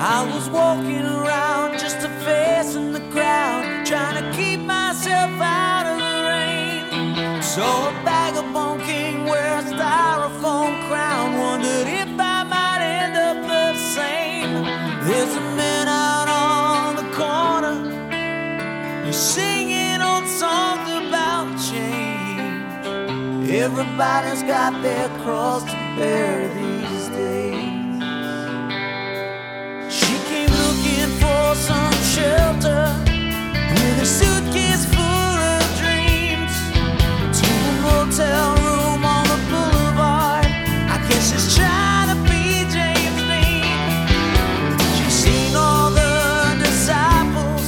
I was walking around just a face in the crowd, trying to keep myself out of the rain. Saw a vagabond king wear a styrofoam crown, wondered if I might end up the same. There's a man out on the corner, he's singing old songs about change. Everybody's got their cross to bear these days. Some shelter with a suitcase full of dreams motel room on the boulevard. I guess trying to be James Dean. Seen all the disciples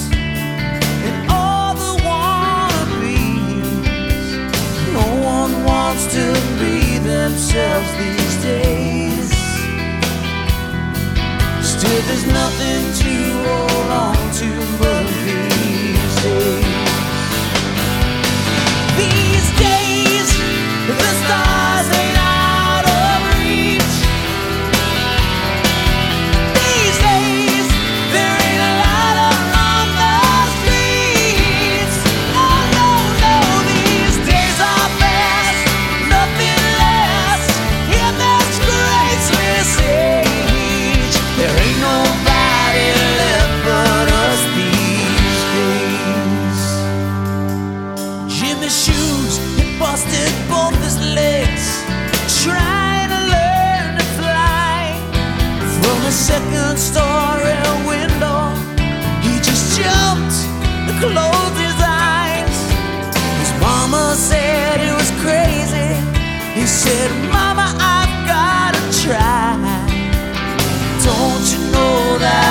and all the wannabes. No one wants to be themselves these days. Still, there's nothing to to but his shoes, he busted both his legs, trying to learn to fly. From a second story window, he just jumped and closed his eyes. His mama said it was crazy. He said, Mama, I've gotta try. Don't you know that?